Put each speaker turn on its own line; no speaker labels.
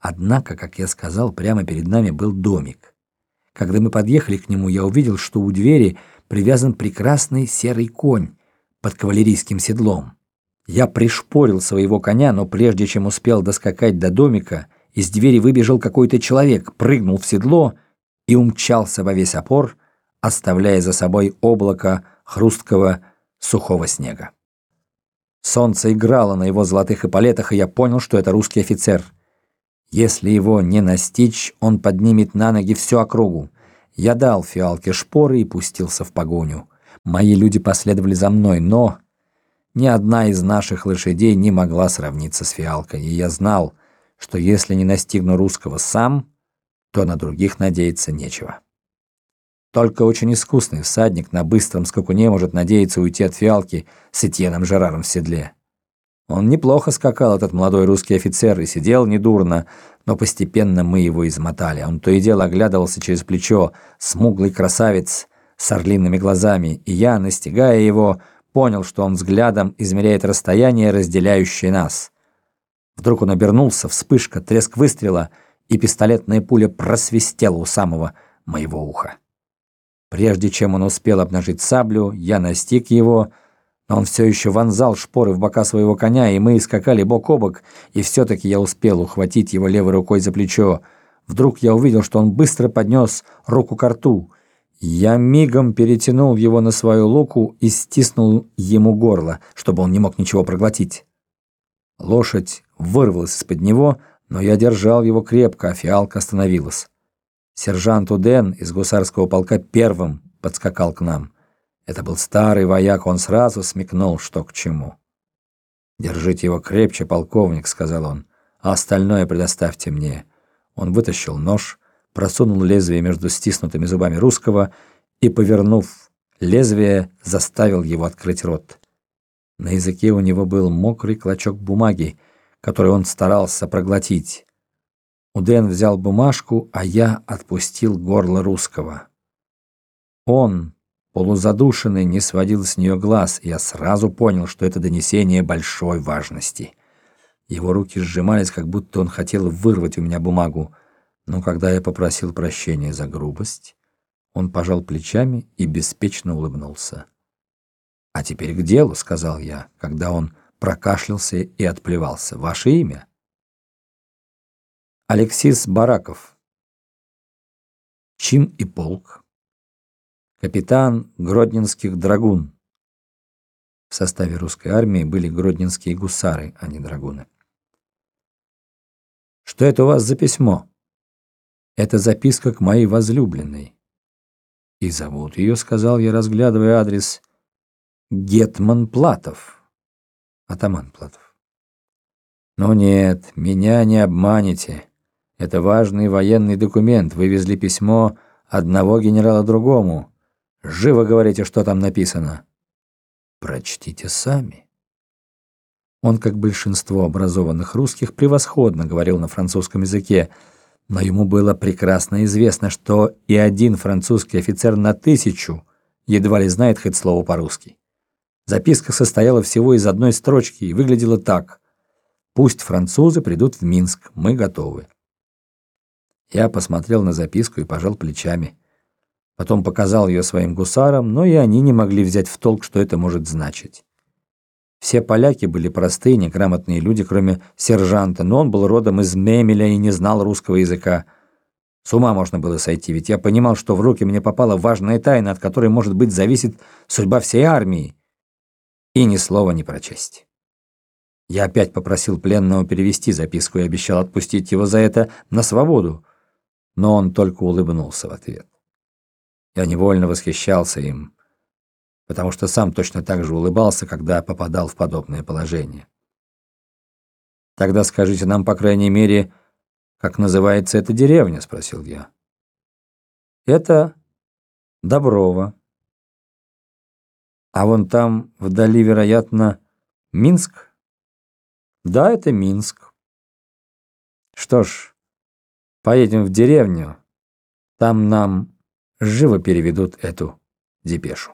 Однако, как я сказал, прямо перед нами был домик. Когда мы подъехали к нему, я увидел, что у двери привязан прекрасный серый конь под кавалерийским седлом. Я пришпорил своего коня, но прежде чем успел доскакать до домика, из двери выбежал какой-то человек, прыгнул в седло и умчался во весь опор, оставляя за собой облако хрусткого сухого снега. Солнце играло на его золотых эполетах, и я понял, что это русский офицер. Если его не настичь, он поднимет на ноги всю округу. Я дал фиалке шпоры и пустился в погоню. Мои люди последовали за мной, но ни одна из наших лошадей не могла сравниться с фиалкой, и я знал, что если не настигну русского сам, то на других надеяться нечего. Только очень искусный всадник на быстром скакуне может надеяться уйти от фиалки с Этьеном Жераром в седле. Он неплохо скакал, этот молодой русский офицер, и сидел недурно, но постепенно мы его измотали. Он то и дело оглядывался через плечо, смуглый красавец с орлиными глазами, и я, настигая его, понял, что он взглядом измеряет расстояние, разделяющее нас. Вдруг он обернулся, вспышка, треск выстрела, и пистолетная пуля просвистела у самого моего уха. Прежде чем он успел обнажить саблю, я настиг его, он все еще вонзал шпоры в бока своего коня, и мы скакали бок о бок, и все-таки я успел ухватить его левой рукой за плечо. Вдруг я увидел, что он быстро поднес руку к рту. Я мигом перетянул его на свою луку и стиснул ему горло, чтобы он не мог ничего проглотить. Лошадь вырвалась из-под него, но я держал его крепко, а фиалка остановилась. Сержант Уден из гусарского полка первым подскакал к нам. Это был старый вояк, он сразу смекнул, что к чему. «Держите его крепче, полковник», — сказал он, — «а остальное предоставьте мне». Он вытащил нож, просунул лезвие между стиснутыми зубами русского и, повернув лезвие, заставил его открыть рот. На языке у него был мокрый клочок бумаги, который он старался проглотить. Уден взял бумажку, а я отпустил горло русского. Он, полузадушенный, не сводил с нее глаз, я сразу понял, что это донесение большой важности. Его руки сжимались, как будто он хотел вырвать у меня бумагу, но когда я попросил прощения за грубость, он пожал плечами и беспечно улыбнулся. «А теперь к делу», — сказал я, когда он прокашлялся и отплевался. «Ваше имя?» Алексис Бараков. Чин и полк. Капитан Гродненских драгун. В составе русской армии были гродненские гусары, а не драгуны. Что это у вас за письмо? Это записка к моей возлюбленной. И зовут ее, сказал я, разглядывая адрес, Гетман Платов. Атаман Платов. Но нет, меня не обманете. Это важный военный документ. Вывезли письмо одного генерала другому. Живо говорите, что там написано. Прочтите сами. Он, как большинство образованных русских, превосходно говорил на французском языке, но ему было прекрасно известно, что и один французский офицер на тысячу едва ли знает хоть слово по-русски. Записка состояла всего из одной строчки и выглядела так: "Пусть французы придут в Минск, мы готовы". Я посмотрел на записку и пожал плечами. Потом показал ее своим гусарам, но и они не могли взять в толк, что это может значить. Все поляки были простые, неграмотные люди, кроме сержанта, но он был родом из Мемеля и не знал русского языка. С ума можно было сойти, ведь я понимал, что в руки мне попала важная тайна, от которой, может быть, зависит судьба всей армии. И ни слова не прочесть. Я опять попросил пленного перевести записку и обещал отпустить его за это на свободу но он только улыбнулся в ответ. Я невольно восхищался им, потому что сам точно так же улыбался, когда попадал в подобное положение. Тогда скажите нам, по крайней мере, как называется эта деревня, спросил я. Это Доброво. А вон там вдали, вероятно, Минск? Да, это Минск. Что ж, Поедем в деревню. Там нам живо переведут эту депешу.